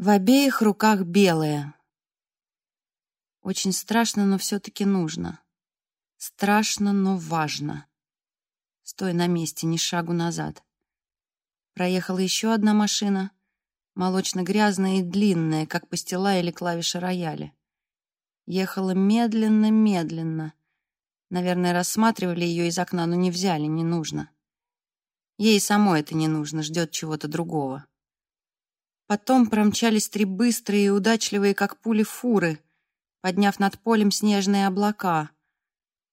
В обеих руках белое. Очень страшно, но все-таки нужно. Страшно, но важно. Стой на месте, ни шагу назад. Проехала еще одна машина, молочно-грязная и длинная, как пастила или клавиша рояля. Ехала медленно-медленно. Наверное, рассматривали ее из окна, но не взяли, не нужно. Ей самой это не нужно, ждет чего-то другого. Потом промчались три быстрые и удачливые, как пули, фуры, подняв над полем снежные облака.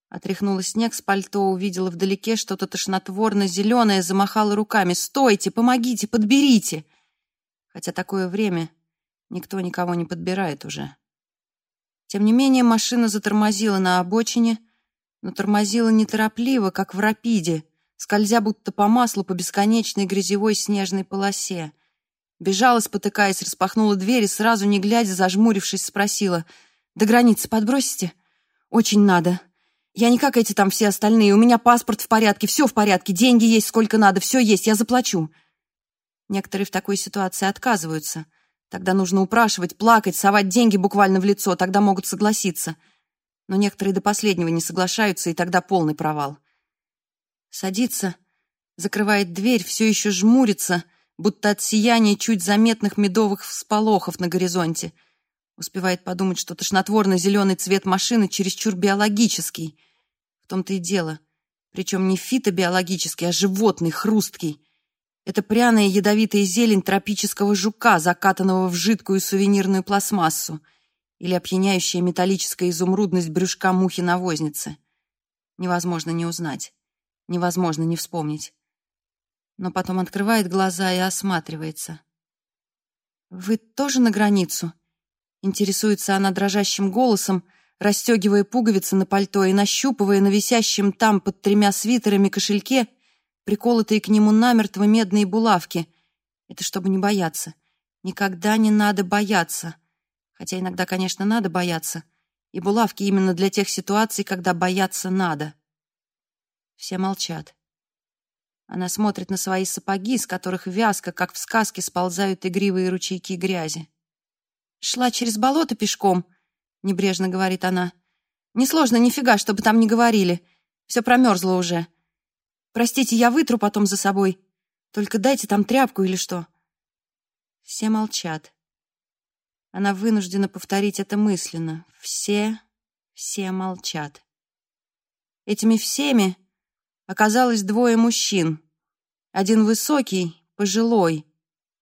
Отряхнула снег с пальто, увидела вдалеке что-то тошнотворно-зеленое, замахала руками. «Стойте! Помогите! Подберите!» Хотя такое время никто никого не подбирает уже. Тем не менее машина затормозила на обочине, но тормозила неторопливо, как в рапиде, скользя будто по маслу по бесконечной грязевой снежной полосе. Бежала, спотыкаясь, распахнула дверь и сразу, не глядя, зажмурившись, спросила, «До границы подбросите?» «Очень надо. Я не как эти там все остальные. У меня паспорт в порядке, все в порядке, деньги есть сколько надо, все есть, я заплачу». Некоторые в такой ситуации отказываются. Тогда нужно упрашивать, плакать, совать деньги буквально в лицо, тогда могут согласиться. Но некоторые до последнего не соглашаются, и тогда полный провал. Садится, закрывает дверь, все еще жмурится, будто от сияния чуть заметных медовых всполохов на горизонте. Успевает подумать, что тошнотворно-зеленый цвет машины чересчур биологический. В том-то и дело. Причем не фитобиологический, а животный, хрусткий. Это пряная ядовитая зелень тропического жука, закатанного в жидкую сувенирную пластмассу. Или опьяняющая металлическая изумрудность брюшка мухи-навозницы. Невозможно не узнать невозможно не вспомнить. Но потом открывает глаза и осматривается. «Вы тоже на границу?» Интересуется она дрожащим голосом, расстегивая пуговицы на пальто и нащупывая на висящем там под тремя свитерами кошельке приколотые к нему намертво медные булавки. Это чтобы не бояться. Никогда не надо бояться. Хотя иногда, конечно, надо бояться. И булавки именно для тех ситуаций, когда бояться надо. Все молчат. Она смотрит на свои сапоги, с которых вязко, как в сказке, сползают игривые ручейки грязи. «Шла через болото пешком», — небрежно говорит она. «Несложно нифига, чтобы там не говорили. Все промерзло уже. Простите, я вытру потом за собой. Только дайте там тряпку или что». Все молчат. Она вынуждена повторить это мысленно. Все, все молчат. Этими всеми оказалось двое мужчин. Один высокий, пожилой,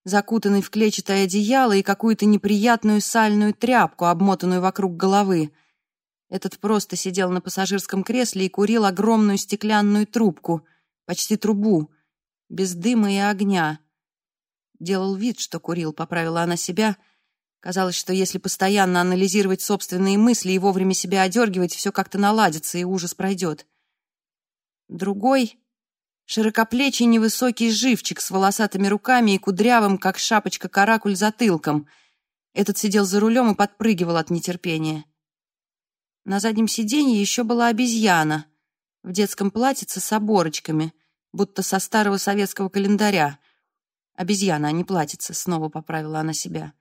закутанный в клетчатое одеяло и какую-то неприятную сальную тряпку, обмотанную вокруг головы. Этот просто сидел на пассажирском кресле и курил огромную стеклянную трубку, почти трубу, без дыма и огня. Делал вид, что курил, поправила она себя. Казалось, что если постоянно анализировать собственные мысли и вовремя себя одергивать, все как-то наладится и ужас пройдет. Другой — широкоплечий невысокий живчик с волосатыми руками и кудрявым, как шапочка-каракуль, затылком. Этот сидел за рулем и подпрыгивал от нетерпения. На заднем сиденье еще была обезьяна в детском платьице с оборочками, будто со старого советского календаря. Обезьяна, а не платьице, снова поправила она себя.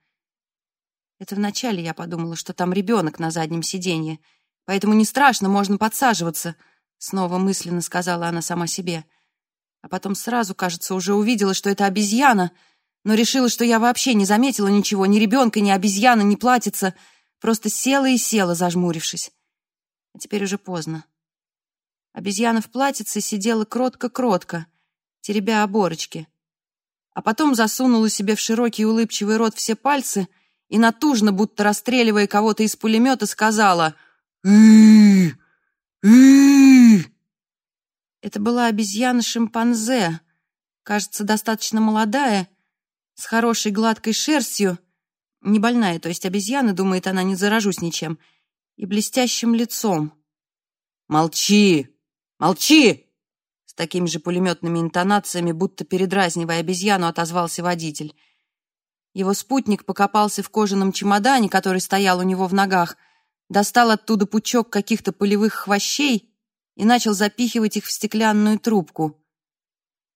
Это вначале я подумала, что там ребенок на заднем сиденье, поэтому не страшно, можно подсаживаться — Снова мысленно сказала она сама себе. А потом сразу, кажется, уже увидела, что это обезьяна, но решила, что я вообще не заметила ничего, ни ребенка, ни обезьяны, ни платьица, просто села и села, зажмурившись. А теперь уже поздно. Обезьяна в платьице сидела кротко-кротко, теребя оборочки. А потом засунула себе в широкий улыбчивый рот все пальцы и натужно, будто расстреливая кого-то из пулемета, сказала «Ы-ы-ы!» Это была обезьяна-шимпанзе, кажется, достаточно молодая, с хорошей гладкой шерстью, не больная, то есть обезьяна, думает она, не заражусь ничем, и блестящим лицом. «Молчи! Молчи!» С такими же пулеметными интонациями, будто передразнивая обезьяну, отозвался водитель. Его спутник покопался в кожаном чемодане, который стоял у него в ногах, достал оттуда пучок каких-то полевых хвощей и начал запихивать их в стеклянную трубку.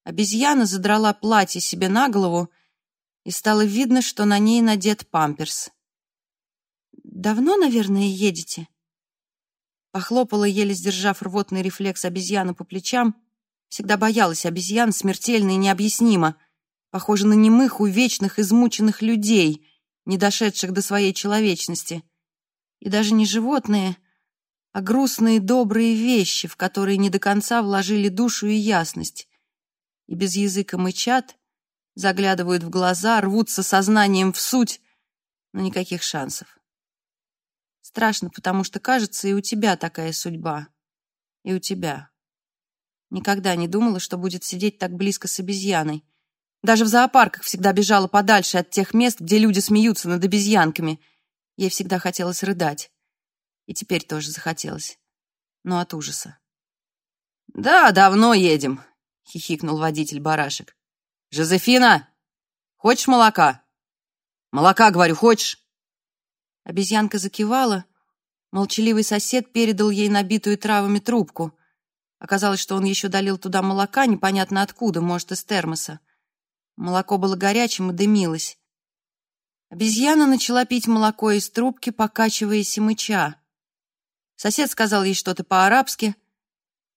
Обезьяна задрала платье себе на голову и стало видно, что на ней надет памперс. «Давно, наверное, едете?» Похлопала, еле сдержав рвотный рефлекс обезьяны по плечам. Всегда боялась обезьян смертельно и необъяснимо. Похоже на немых, увечных, измученных людей, не дошедших до своей человечности. И даже не животные, а грустные добрые вещи, в которые не до конца вложили душу и ясность. И без языка мычат, заглядывают в глаза, рвутся сознанием в суть, но никаких шансов. Страшно, потому что, кажется, и у тебя такая судьба. И у тебя. Никогда не думала, что будет сидеть так близко с обезьяной. Даже в зоопарках всегда бежала подальше от тех мест, где люди смеются над обезьянками. Ей всегда хотелось рыдать. И теперь тоже захотелось. Но от ужаса. «Да, давно едем», — хихикнул водитель барашек. «Жозефина, хочешь молока?» «Молока, говорю, хочешь?» Обезьянка закивала. Молчаливый сосед передал ей набитую травами трубку. Оказалось, что он еще долил туда молока, непонятно откуда, может, из термоса. Молоко было горячим и дымилось. Обезьяна начала пить молоко из трубки, покачиваясь и мыча. Сосед сказал ей что-то по-арабски.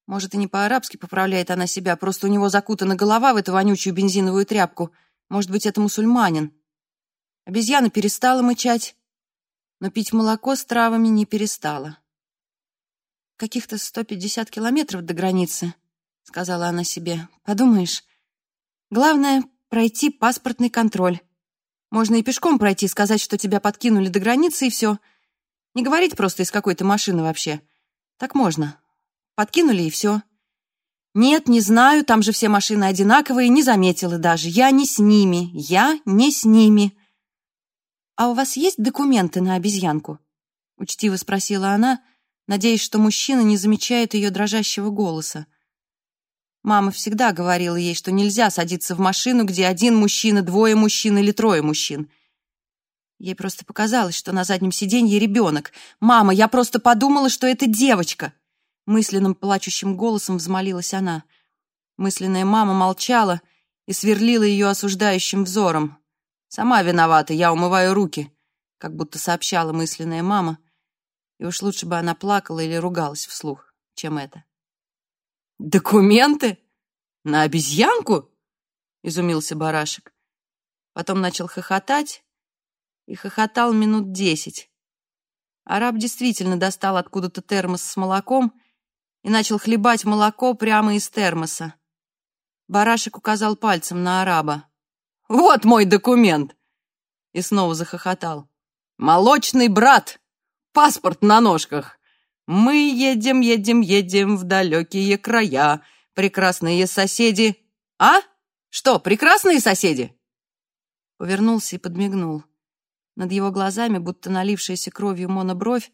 Может, и не по-арабски поправляет она себя, просто у него закутана голова в эту вонючую бензиновую тряпку. Может быть, это мусульманин. Обезьяна перестала мычать, но пить молоко с травами не перестала. «Каких-то сто пятьдесят километров до границы», — сказала она себе. «Подумаешь, главное — пройти паспортный контроль. Можно и пешком пройти, сказать, что тебя подкинули до границы, и все. Не говорить просто из какой-то машины вообще. Так можно. Подкинули, и все. Нет, не знаю, там же все машины одинаковые, не заметила даже. Я не с ними, я не с ними». «А у вас есть документы на обезьянку?» — учтиво спросила она, надеясь, что мужчина не замечает ее дрожащего голоса. Мама всегда говорила ей, что нельзя садиться в машину, где один мужчина, двое мужчин или трое мужчин. Ей просто показалось, что на заднем сиденье ребенок. «Мама, я просто подумала, что это девочка!» Мысленным плачущим голосом взмолилась она. Мысленная мама молчала и сверлила ее осуждающим взором. Сама виновата, я умываю руки, как будто сообщала мысленная мама. И уж лучше бы она плакала или ругалась вслух, чем это. «Документы? На обезьянку?» — изумился барашек. Потом начал хохотать и хохотал минут десять. Араб действительно достал откуда-то термос с молоком и начал хлебать молоко прямо из термоса. Барашек указал пальцем на араба. Вот мой документ!» И снова захохотал. «Молочный брат! Паспорт на ножках! Мы едем, едем, едем в далекие края. Прекрасные соседи! А? Что, прекрасные соседи?» Повернулся и подмигнул. Над его глазами, будто налившаяся кровью монобровь,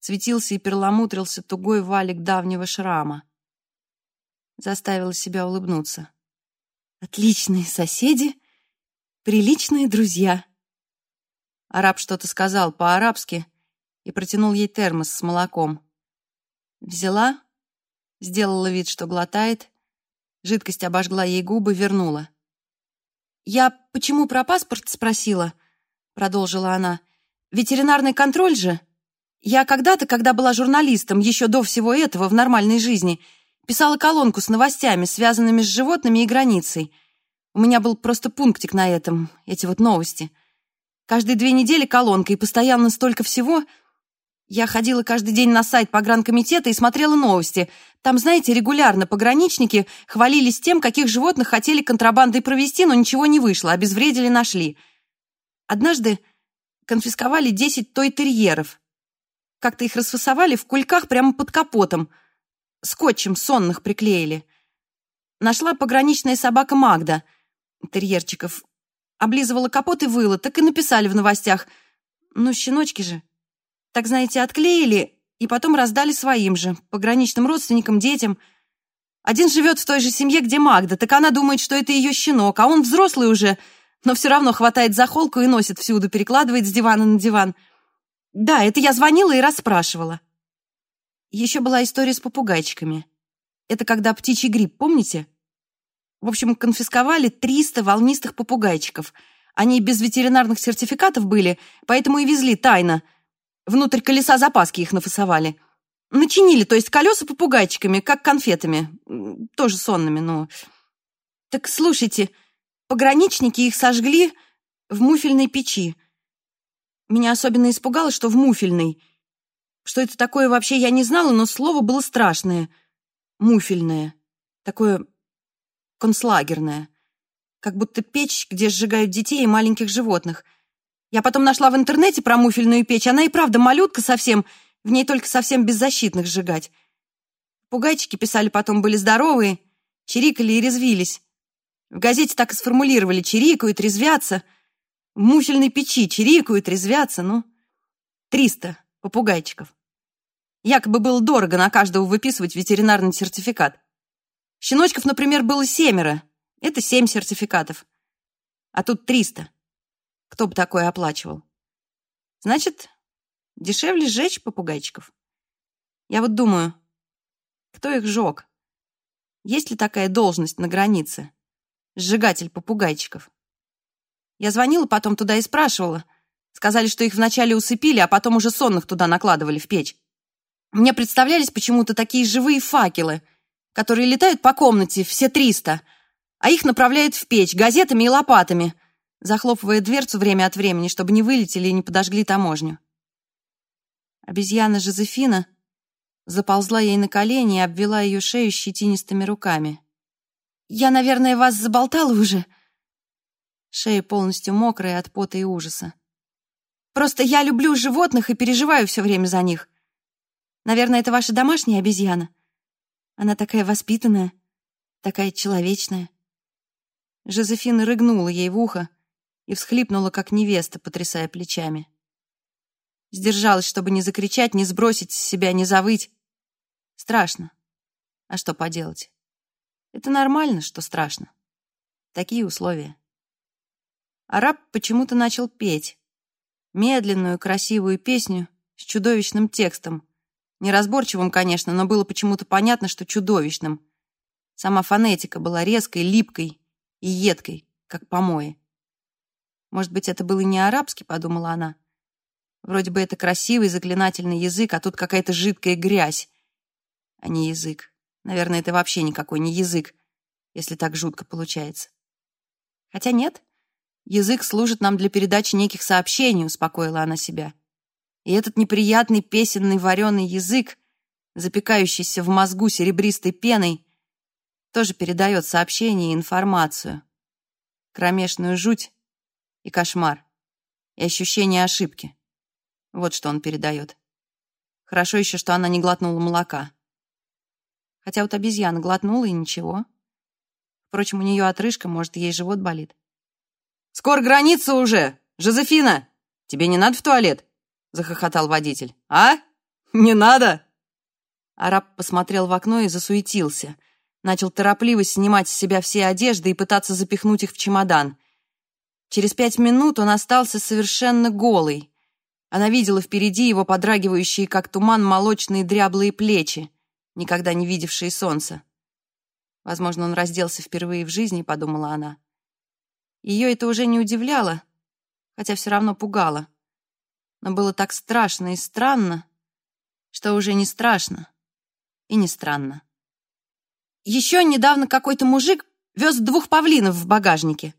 светился и перламутрился тугой валик давнего шрама. Заставила себя улыбнуться. «Отличные соседи!» Приличные друзья. Араб что-то сказал по-арабски и протянул ей термос с молоком. Взяла, сделала вид, что глотает, жидкость обожгла ей губы, вернула. «Я почему про паспорт спросила?» — продолжила она. «Ветеринарный контроль же. Я когда-то, когда была журналистом, еще до всего этого, в нормальной жизни, писала колонку с новостями, связанными с животными и границей — у меня был просто пунктик на этом, эти вот новости. Каждые две недели колонка, и постоянно столько всего. Я ходила каждый день на сайт погранкомитета и смотрела новости. Там, знаете, регулярно пограничники хвалились тем, каких животных хотели контрабандой провести, но ничего не вышло, обезвредили, нашли. Однажды конфисковали 10 той-терьеров. Как-то их расфасовали в кульках прямо под капотом. Скотчем сонных приклеили. Нашла пограничная собака Магда — терьерчиков. Облизывала капот и выла, так и написали в новостях. Ну, щеночки же. Так, знаете, отклеили и потом раздали своим же, пограничным родственникам, детям. Один живет в той же семье, где Магда, так она думает, что это ее щенок, а он взрослый уже, но все равно хватает за холку и носит всюду, перекладывает с дивана на диван. Да, это я звонила и расспрашивала. Еще была история с попугайчиками. Это когда птичий грипп, помните? В общем, конфисковали 300 волнистых попугайчиков. Они без ветеринарных сертификатов были, поэтому и везли тайно. Внутрь колеса запаски их нафасовали. Начинили, то есть колеса попугайчиками, как конфетами. Тоже сонными, но... Так слушайте, пограничники их сожгли в муфельной печи. Меня особенно испугало, что в муфельной. Что это такое вообще, я не знала, но слово было страшное. Муфельное. Такое концлагерное. Как будто печь, где сжигают детей и маленьких животных. Я потом нашла в интернете про муфельную печь. Она и правда малютка совсем. В ней только совсем беззащитных сжигать. Пугайчики писали потом, были здоровые, чирикали и резвились. В газете так и сформулировали «чирикают, резвятся». В муфельной печи чирикают, резвятся, ну, триста попугайчиков. Якобы было дорого на каждого выписывать ветеринарный сертификат. Щеночков, например, было семеро. Это семь сертификатов. А тут триста. Кто бы такое оплачивал? Значит, дешевле сжечь попугайчиков. Я вот думаю, кто их жег? Есть ли такая должность на границе? Сжигатель попугайчиков. Я звонила потом туда и спрашивала. Сказали, что их вначале усыпили, а потом уже сонных туда накладывали в печь. Мне представлялись почему-то такие живые факелы, которые летают по комнате, все триста, а их направляют в печь газетами и лопатами, захлопывая дверцу время от времени, чтобы не вылетели и не подожгли таможню. Обезьяна Жозефина заползла ей на колени и обвела ее шею щетинистыми руками. «Я, наверное, вас заболтала уже?» Шея полностью мокрая от пота и ужаса. «Просто я люблю животных и переживаю все время за них. Наверное, это ваша домашняя обезьяна. Она такая воспитанная, такая человечная. Жозефина рыгнула ей в ухо и всхлипнула, как невеста, потрясая плечами. Сдержалась, чтобы не закричать, не сбросить с себя, не завыть. Страшно. А что поделать? Это нормально, что страшно. Такие условия. Араб почему-то начал петь. Медленную, красивую песню с чудовищным текстом, Неразборчивым, конечно, но было почему-то понятно, что чудовищным. Сама фонетика была резкой, липкой и едкой, как помои. Может быть, это был и не арабский, подумала она. Вроде бы это красивый заклинательный язык, а тут какая-то жидкая грязь, а не язык. Наверное, это вообще никакой не язык, если так жутко получается. Хотя нет, язык служит нам для передачи неких сообщений, успокоила она себя. И этот неприятный песенный вареный язык, запекающийся в мозгу серебристой пеной, тоже передает сообщение и информацию. Кромешную жуть и кошмар, и ощущение ошибки. Вот что он передает. Хорошо еще, что она не глотнула молока. Хотя вот обезьяна глотнула и ничего. Впрочем, у нее отрыжка, может, ей живот болит. «Скоро граница уже! Жозефина! Тебе не надо в туалет?» — захохотал водитель. «А? Не надо?» Араб посмотрел в окно и засуетился. Начал торопливо снимать с себя все одежды и пытаться запихнуть их в чемодан. Через пять минут он остался совершенно голый. Она видела впереди его подрагивающие, как туман, молочные дряблые плечи, никогда не видевшие солнца. Возможно, он разделся впервые в жизни, подумала она. Ее это уже не удивляло, хотя все равно пугало но было так страшно и странно, что уже не страшно и не странно. Еще недавно какой-то мужик вез двух павлинов в багажнике.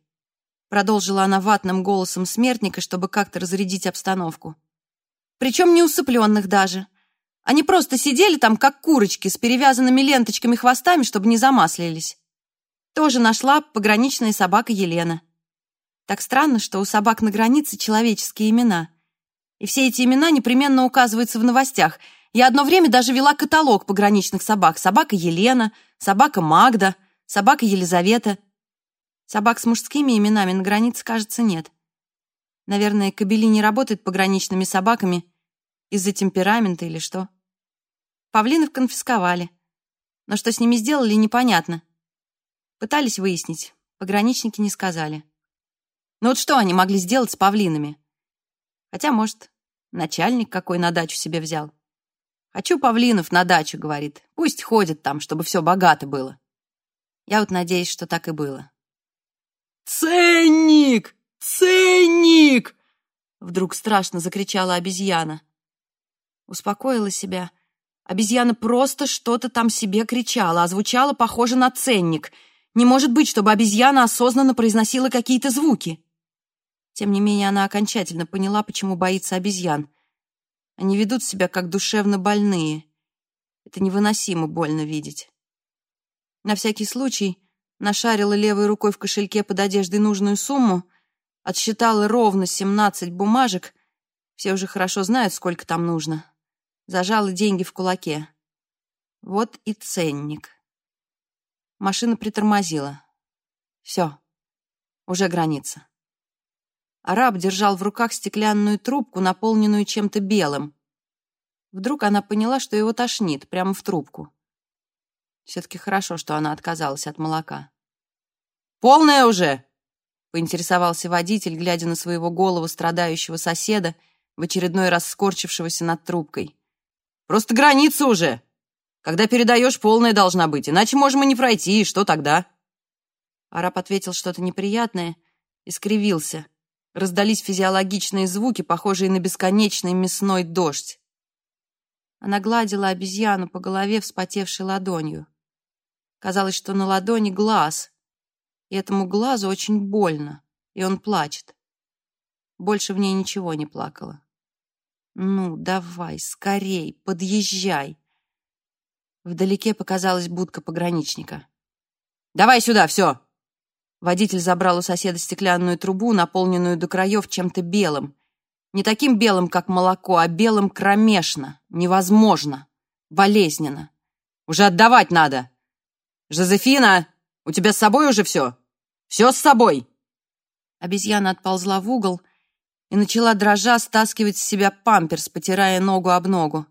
Продолжила она ватным голосом смертника, чтобы как-то разрядить обстановку. Причем не усыпленных даже. Они просто сидели там, как курочки, с перевязанными ленточками хвостами, чтобы не замаслились. Тоже нашла пограничная собака Елена. Так странно, что у собак на границе человеческие имена — и все эти имена непременно указываются в новостях. Я одно время даже вела каталог пограничных собак. Собака Елена, собака Магда, собака Елизавета. Собак с мужскими именами на границе, кажется, нет. Наверное, Кобели не работает пограничными собаками из-за темперамента или что. Павлинов конфисковали. Но что с ними сделали, непонятно. Пытались выяснить, пограничники не сказали. Ну вот что они могли сделать с павлинами? Хотя, может, начальник какой на дачу себе взял. «Хочу павлинов на дачу», — говорит. «Пусть ходят там, чтобы все богато было». Я вот надеюсь, что так и было. «Ценник!» «Ценник!» Вдруг страшно закричала обезьяна. Успокоила себя. Обезьяна просто что-то там себе кричала, а звучало похоже на ценник. Не может быть, чтобы обезьяна осознанно произносила какие-то звуки. Тем не менее, она окончательно поняла, почему боится обезьян. Они ведут себя как душевно больные. Это невыносимо больно видеть. На всякий случай нашарила левой рукой в кошельке под одеждой нужную сумму, отсчитала ровно 17 бумажек, все уже хорошо знают, сколько там нужно, зажала деньги в кулаке. Вот и ценник. Машина притормозила. Все, уже граница. Араб держал в руках стеклянную трубку, наполненную чем-то белым. Вдруг она поняла, что его тошнит прямо в трубку. Все-таки хорошо, что она отказалась от молока. «Полная уже!» — поинтересовался водитель, глядя на своего голову страдающего соседа, в очередной раз скорчившегося над трубкой. «Просто граница уже! Когда передаешь, полная должна быть, иначе можем и не пройти, и что тогда?» Араб ответил что-то неприятное и скривился. Раздались физиологичные звуки, похожие на бесконечный мясной дождь. Она гладила обезьяну по голове вспотевшей ладонью. Казалось, что на ладони глаз, и этому глазу очень больно, и он плачет. Больше в ней ничего не плакало. «Ну, давай, скорей, подъезжай!» Вдалеке показалась будка пограничника. «Давай сюда, все!» Водитель забрал у соседа стеклянную трубу, наполненную до краев чем-то белым. Не таким белым, как молоко, а белым кромешно, невозможно, болезненно. «Уже отдавать надо!» «Жозефина, у тебя с собой уже все? Все с собой?» Обезьяна отползла в угол и начала дрожа стаскивать с себя памперс, потирая ногу об ногу.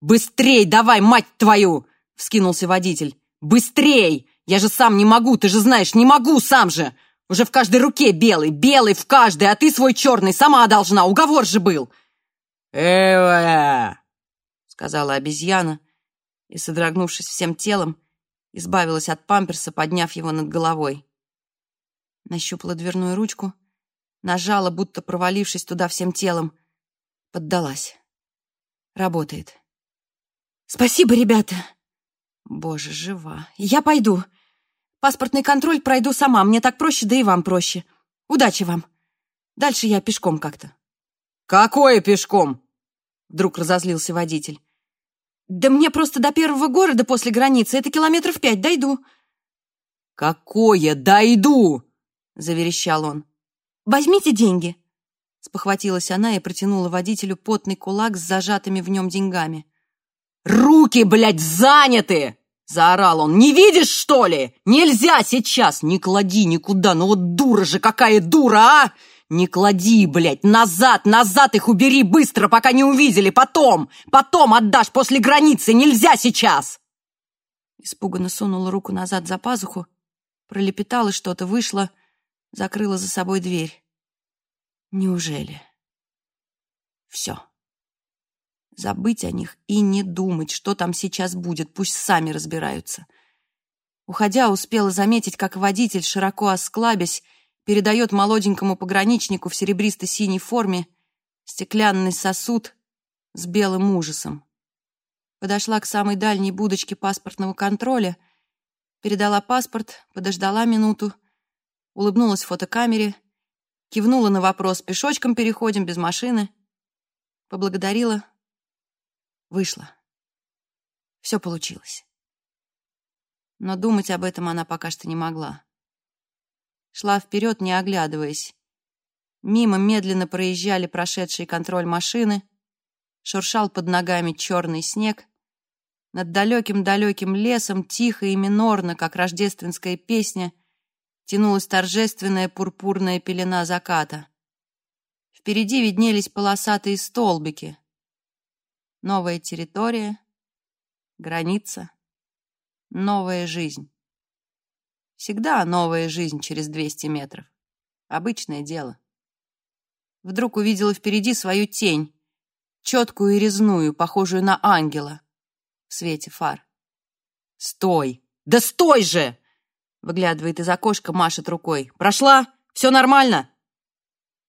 «Быстрей давай, мать твою!» — вскинулся водитель. «Быстрей! Я же сам не могу, ты же знаешь, не могу сам же! Уже в каждой руке белый, белый в каждой, а ты свой черный сама должна, уговор же был!» «Эвая!» — сказала обезьяна, и, содрогнувшись всем телом, избавилась от памперса, подняв его над головой. Нащупала дверную ручку, нажала, будто провалившись туда всем телом. Поддалась. Работает. «Спасибо, ребята!» «Боже, жива! Я пойду! Паспортный контроль пройду сама, мне так проще, да и вам проще. Удачи вам! Дальше я пешком как-то». «Какое пешком?» Вдруг разозлился водитель. «Да мне просто до первого города после границы, это километров пять, дойду». «Какое дойду?» — заверещал он. «Возьмите деньги», — спохватилась она и протянула водителю потный кулак с зажатыми в нем деньгами. «Руки, блядь, заняты!» — заорал он. «Не видишь, что ли? Нельзя сейчас! Не клади никуда! Ну вот дура же, какая дура, а! «Не клади, блядь! Назад, назад их убери быстро, пока не увидели! Потом! Потом отдашь после границы! Нельзя сейчас!» Испуганно сунула руку назад за пазуху, пролепетала что-то, вышла, закрыла за собой дверь. Неужели? Все. Забыть о них и не думать, что там сейчас будет, пусть сами разбираются. Уходя, успела заметить, как водитель, широко осклабясь, передает молоденькому пограничнику в серебристо-синей форме стеклянный сосуд с белым ужасом. Подошла к самой дальней будочке паспортного контроля, передала паспорт, подождала минуту, улыбнулась в фотокамере, кивнула на вопрос «пешочком переходим, без машины», поблагодарила, вышла. Все получилось. Но думать об этом она пока что не могла шла вперед, не оглядываясь. Мимо медленно проезжали прошедшие контроль машины, шуршал под ногами черный снег. Над далеким-далеким лесом, тихо и минорно, как рождественская песня, тянулась торжественная пурпурная пелена заката. Впереди виднелись полосатые столбики. Новая территория, граница, новая жизнь. Всегда новая жизнь через 200 метров. Обычное дело. Вдруг увидела впереди свою тень, четкую и резную, похожую на ангела, в свете фар. «Стой! Да стой же!» Выглядывает из окошка, машет рукой. «Прошла? Все нормально?»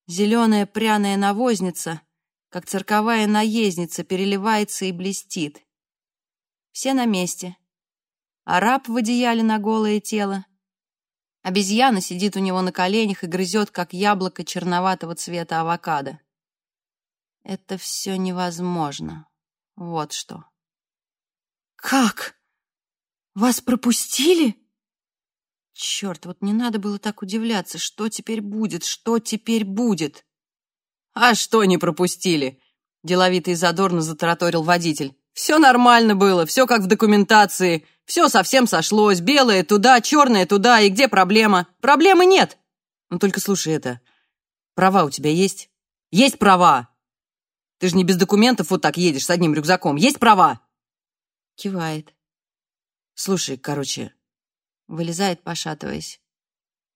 Зеленая пряная навозница, как цирковая наездница, переливается и блестит. Все на месте. Араб в одеяле на голое тело. Обезьяна сидит у него на коленях и грызет, как яблоко черноватого цвета авокадо. Это все невозможно. Вот что. «Как? Вас пропустили?» Черт, вот не надо было так удивляться. Что теперь будет? Что теперь будет? А что не пропустили? Деловито и задорно затараторил водитель. Все нормально было, все как в документации. Все совсем сошлось. Белое туда, черное туда. И где проблема? Проблемы нет. Ну только слушай это. Права у тебя есть? Есть права. Ты же не без документов вот так едешь с одним рюкзаком. Есть права? Кивает. Слушай, короче, Вылезает, пошатываясь.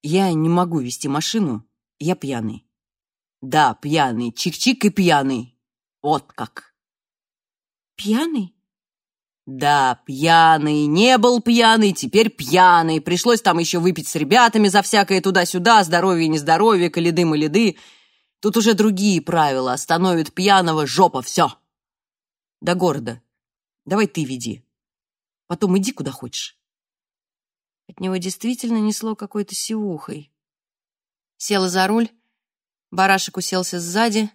Я не могу вести машину, я пьяный. Да, пьяный, чик-чик и пьяный. Вот как. Пьяный? Да, пьяный. Не был пьяный, теперь пьяный. Пришлось там еще выпить с ребятами за всякое туда-сюда, здоровье и нездоровье, каледы-маляды. Тут уже другие правила. Остановит пьяного жопа, все. До города. Давай ты веди. Потом иди куда хочешь. От него действительно несло какой-то сивухой. Села за руль, барашек уселся сзади.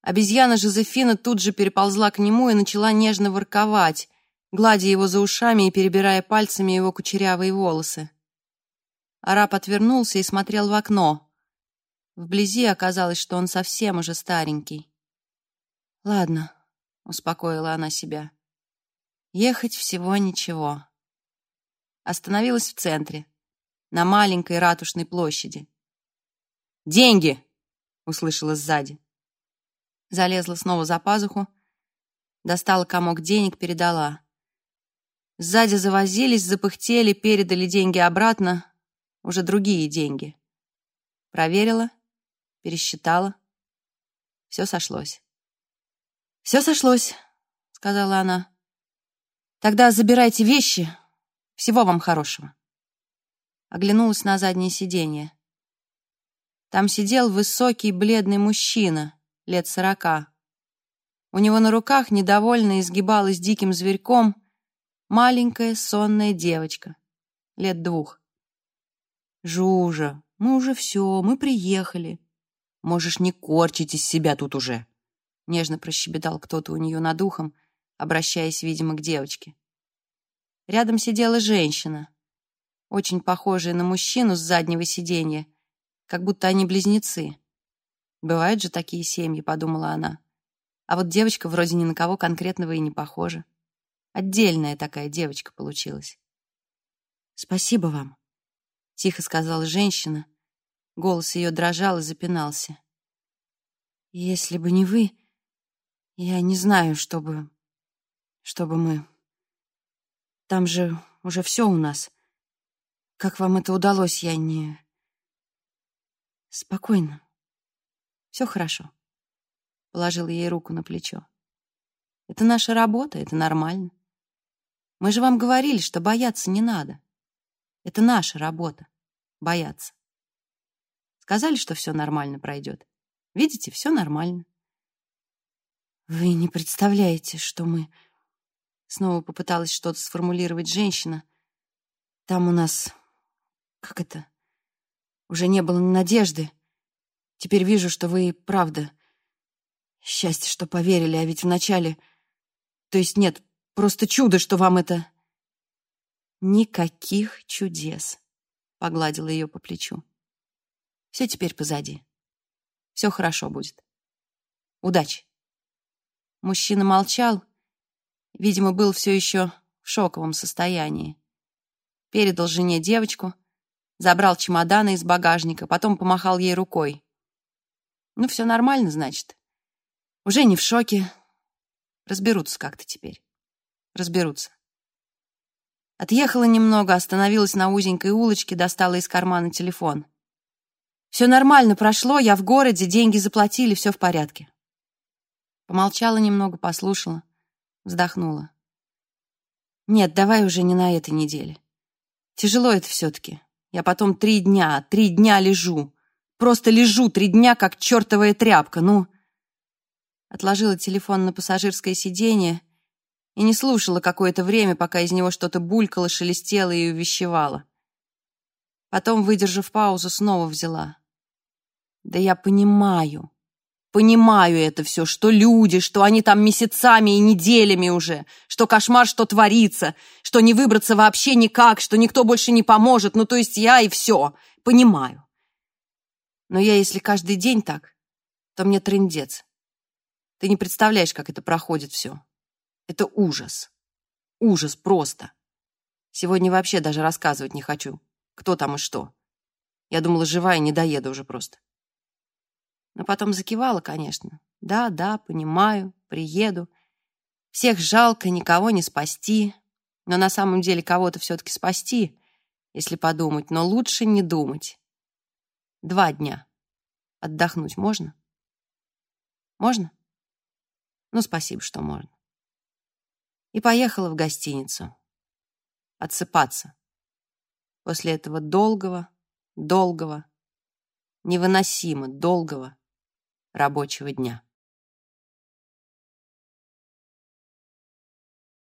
Обезьяна Жозефина тут же переползла к нему и начала нежно ворковать, гладя его за ушами и перебирая пальцами его кучерявые волосы. Араб отвернулся и смотрел в окно. Вблизи оказалось, что он совсем уже старенький. «Ладно», — успокоила она себя. «Ехать всего ничего» остановилась в центре, на маленькой ратушной площади. «Деньги!» — услышала сзади. Залезла снова за пазуху, достала комок денег, передала. Сзади завозились, запыхтели, передали деньги обратно, уже другие деньги. Проверила, пересчитала. Все сошлось. «Все сошлось», — сказала она. «Тогда забирайте вещи, всего вам хорошего. Оглянулась на заднее сиденье. Там сидел высокий бледный мужчина, лет сорока. У него на руках недовольно изгибалась диким зверьком маленькая сонная девочка, лет двух. «Жужа, мы уже все, мы приехали. Можешь не корчить из себя тут уже», — нежно прощебетал кто-то у нее над ухом, обращаясь, видимо, к девочке. Рядом сидела женщина, очень похожая на мужчину с заднего сиденья, как будто они близнецы. Бывают же такие семьи, подумала она. А вот девочка вроде ни на кого конкретного и не похожа. Отдельная такая девочка получилась. «Спасибо вам», — тихо сказала женщина. Голос ее дрожал и запинался. «Если бы не вы, я не знаю, что бы... что бы мы...» Там же уже все у нас. Как вам это удалось, я не... Спокойно. Все хорошо. Положила ей руку на плечо. Это наша работа, это нормально. Мы же вам говорили, что бояться не надо. Это наша работа — бояться. Сказали, что все нормально пройдет. Видите, все нормально. Вы не представляете, что мы... Снова попыталась что-то сформулировать женщина. Там у нас... Как это? Уже не было надежды. Теперь вижу, что вы правда... Счастье, что поверили, а ведь вначале... То есть нет, просто чудо, что вам это... Никаких чудес. Погладила ее по плечу. Все теперь позади. Все хорошо будет. Удачи. Мужчина молчал, Видимо, был все еще в шоковом состоянии. Передал жене девочку, забрал чемоданы из багажника, потом помахал ей рукой. Ну, все нормально, значит. Уже не в шоке. Разберутся как-то теперь. Разберутся. Отъехала немного, остановилась на узенькой улочке, достала из кармана телефон. Все нормально прошло, я в городе, деньги заплатили, все в порядке. Помолчала немного, послушала. Вздохнула. Нет, давай уже не на этой неделе. Тяжело это все-таки. Я потом три дня, три дня лежу. Просто лежу три дня, как чертовая тряпка, ну...» Отложила телефон на пассажирское сиденье и не слушала какое-то время, пока из него что-то булькало, шелестело и увещевало. Потом, выдержав паузу, снова взяла. «Да я понимаю, понимаю это все, что люди, что они там месяцами и неделями уже, что кошмар, что творится, что не выбраться вообще никак, что никто больше не поможет, ну то есть я и все, понимаю. Но я, если каждый день так, то мне трындец. Ты не представляешь, как это проходит все. Это ужас. Ужас просто. Сегодня вообще даже рассказывать не хочу, кто там и что. Я думала, живая не доеду уже просто. Но потом закивала, конечно. Да, да, понимаю, приеду. Всех жалко, никого не спасти. Но на самом деле кого-то все-таки спасти, если подумать. Но лучше не думать. Два дня. Отдохнуть можно? Можно? Ну, спасибо, что можно и поехала в гостиницу. Отсыпаться. После этого долгого, долгого, невыносимо долгого рабочего дня.